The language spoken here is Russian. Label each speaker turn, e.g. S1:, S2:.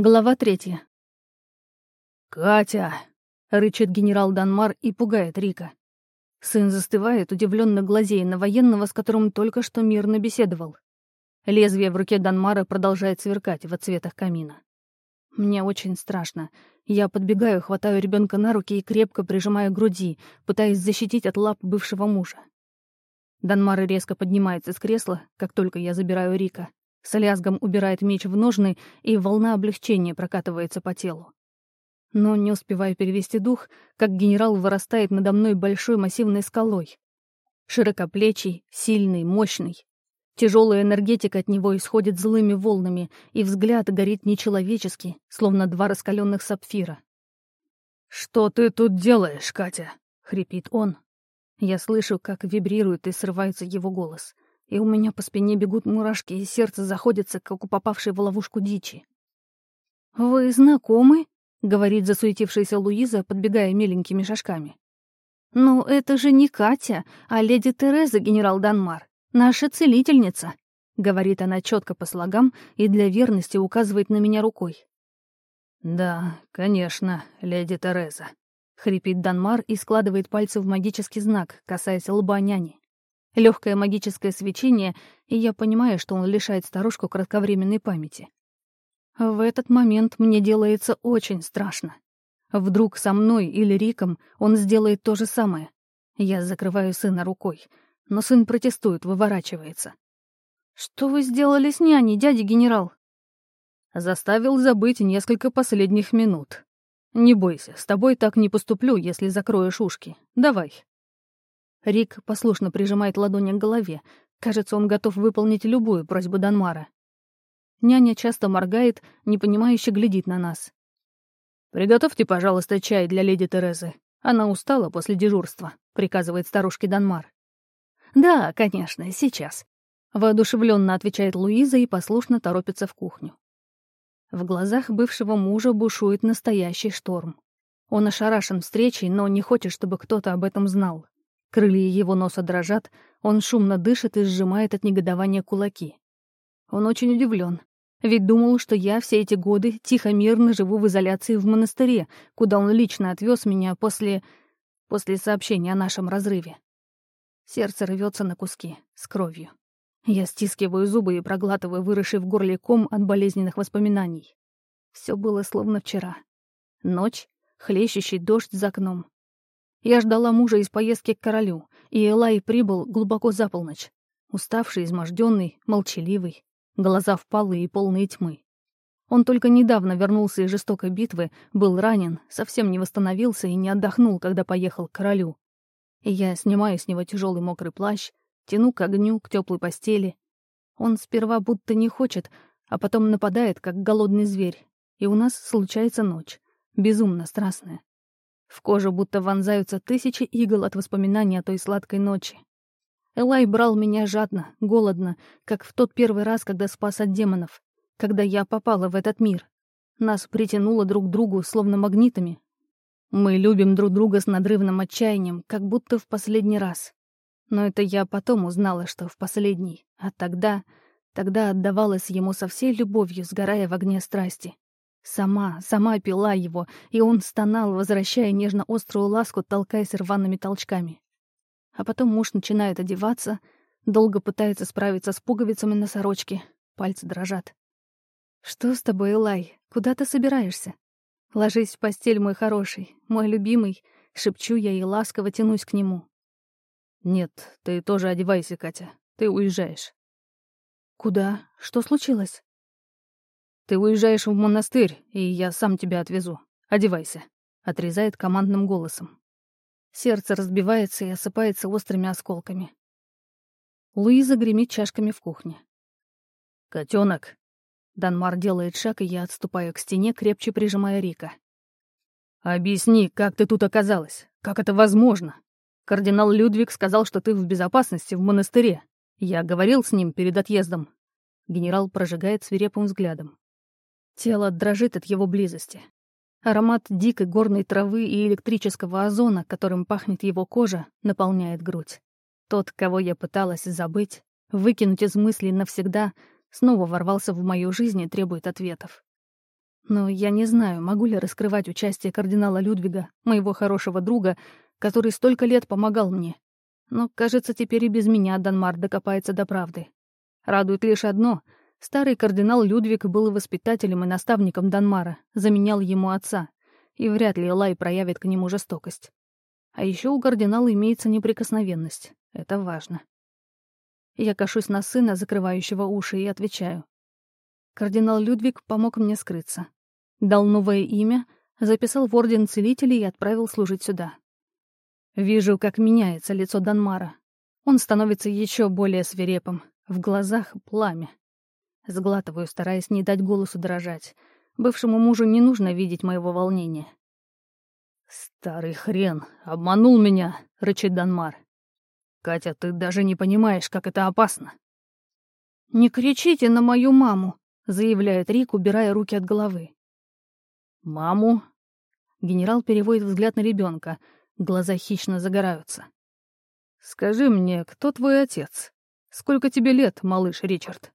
S1: Глава третья.
S2: «Катя!» — рычит генерал Данмар и пугает Рика. Сын застывает, удивленно глазея на военного, с которым только что мирно беседовал. Лезвие в руке Данмара продолжает сверкать в отцветах камина. Мне очень страшно. Я подбегаю, хватаю ребенка на руки и крепко прижимаю к груди, пытаясь защитить от лап бывшего мужа. Данмар резко поднимается с кресла, как только я забираю Рика. С лязгом убирает меч в ножны, и волна облегчения прокатывается по телу. Но не успеваю перевести дух, как генерал вырастает надо мной большой массивной скалой. Широкоплечий, сильный, мощный. Тяжелая энергетика от него исходит злыми волнами, и взгляд горит нечеловечески, словно два раскаленных сапфира. «Что ты тут делаешь, Катя?» — хрипит он. Я слышу, как вибрирует и срывается его голос — и у меня по спине бегут мурашки, и сердце заходится, как у попавшей в ловушку дичи. «Вы знакомы?» — говорит засуетившаяся Луиза, подбегая миленькими шажками. «Ну, это же не Катя, а леди Тереза, генерал Данмар, наша целительница», — говорит она четко по слогам и для верности указывает на меня рукой. «Да, конечно, леди Тереза», — хрипит Данмар и складывает пальцы в магический знак, касаясь лба няни. Легкое магическое свечение, и я понимаю, что он лишает старушку кратковременной памяти. В этот момент мне делается очень страшно. Вдруг со мной или Риком он сделает то же самое. Я закрываю сына рукой, но сын протестует, выворачивается. «Что вы сделали с няней, дядя генерал?» Заставил забыть несколько последних минут. «Не бойся, с тобой так не поступлю, если закроешь ушки. Давай, Рик послушно прижимает ладони к голове. Кажется, он готов выполнить любую просьбу Данмара. Няня часто моргает, непонимающе глядит на нас. «Приготовьте, пожалуйста, чай для леди Терезы. Она устала после дежурства», — приказывает старушке Данмар. «Да, конечно, сейчас», — воодушевленно отвечает Луиза и послушно торопится в кухню. В глазах бывшего мужа бушует настоящий шторм. Он ошарашен встречей, но не хочет, чтобы кто-то об этом знал. Крылья его носа дрожат, он шумно дышит и сжимает от негодования кулаки. Он очень удивлен, ведь думал, что я все эти годы тихо-мирно живу в изоляции в монастыре, куда он лично отвез меня после... после сообщения о нашем разрыве. Сердце рвется на куски, с кровью. Я стискиваю зубы и проглатываю выросший в горле ком от болезненных воспоминаний. Все было словно вчера. Ночь, хлещущий дождь за окном, я ждала мужа из поездки к королю, и Элай прибыл глубоко за полночь. Уставший, изможденный, молчаливый, глаза впалые и полные тьмы. Он только недавно вернулся из жестокой битвы, был ранен, совсем не восстановился и не отдохнул, когда поехал к королю. И я снимаю с него тяжелый мокрый плащ, тяну к огню, к теплой постели. Он сперва будто не хочет, а потом нападает, как голодный зверь, и у нас случается ночь, безумно страстная. В кожу будто вонзаются тысячи игл от воспоминаний о той сладкой ночи. Элай брал меня жадно, голодно, как в тот первый раз, когда спас от демонов, когда я попала в этот мир. Нас притянуло друг к другу, словно магнитами. Мы любим друг друга с надрывным отчаянием, как будто в последний раз. Но это я потом узнала, что в последний, а тогда... Тогда отдавалась ему со всей любовью, сгорая в огне страсти. Сама, сама пила его, и он стонал, возвращая нежно-острую ласку, толкаясь рваными толчками. А потом муж начинает одеваться, долго пытается справиться с пуговицами на сорочке, пальцы дрожат. «Что с тобой, Элай? Куда ты собираешься?» «Ложись в постель, мой хороший, мой любимый», — шепчу я и ласково тянусь к нему. «Нет, ты тоже одевайся, Катя. Ты уезжаешь». «Куда? Что случилось?» «Ты уезжаешь в монастырь, и я сам тебя отвезу. Одевайся», — отрезает командным голосом. Сердце разбивается и осыпается острыми осколками. Луиза гремит чашками в кухне. «Котёнок!» Данмар делает шаг, и я отступаю к стене, крепче прижимая Рика. «Объясни, как ты тут оказалась? Как это возможно? Кардинал Людвиг сказал, что ты в безопасности в монастыре. Я говорил с ним перед отъездом». Генерал прожигает свирепым взглядом. Тело дрожит от его близости. Аромат дикой горной травы и электрического озона, которым пахнет его кожа, наполняет грудь. Тот, кого я пыталась забыть, выкинуть из мыслей навсегда, снова ворвался в мою жизнь и требует ответов. Но я не знаю, могу ли раскрывать участие кардинала Людвига, моего хорошего друга, который столько лет помогал мне. Но, кажется, теперь и без меня Данмар докопается до правды. Радует лишь одно — старый кардинал Людвиг был воспитателем и наставником Данмара, заменял ему отца, и вряд ли Элай проявит к нему жестокость. А еще у кардинала имеется неприкосновенность. Это важно. Я кашусь на сына, закрывающего уши, и отвечаю. Кардинал Людвиг помог мне скрыться. Дал новое имя, записал в Орден Целителей и отправил служить сюда. Вижу, как меняется лицо Данмара. Он становится еще более свирепым. В глазах пламя. Сглатываю, стараясь не дать голосу дрожать. Бывшему мужу не нужно видеть моего волнения. «Старый хрен, обманул меня», — рычит Данмар. «Катя, ты даже не понимаешь, как это опасно». «Не кричите на мою маму», — заявляет Рик, убирая руки от головы. «Маму?» Генерал переводит взгляд на ребенка, глаза хищно загораются. «Скажи мне, кто твой отец? Сколько тебе лет, малыш Ричард?»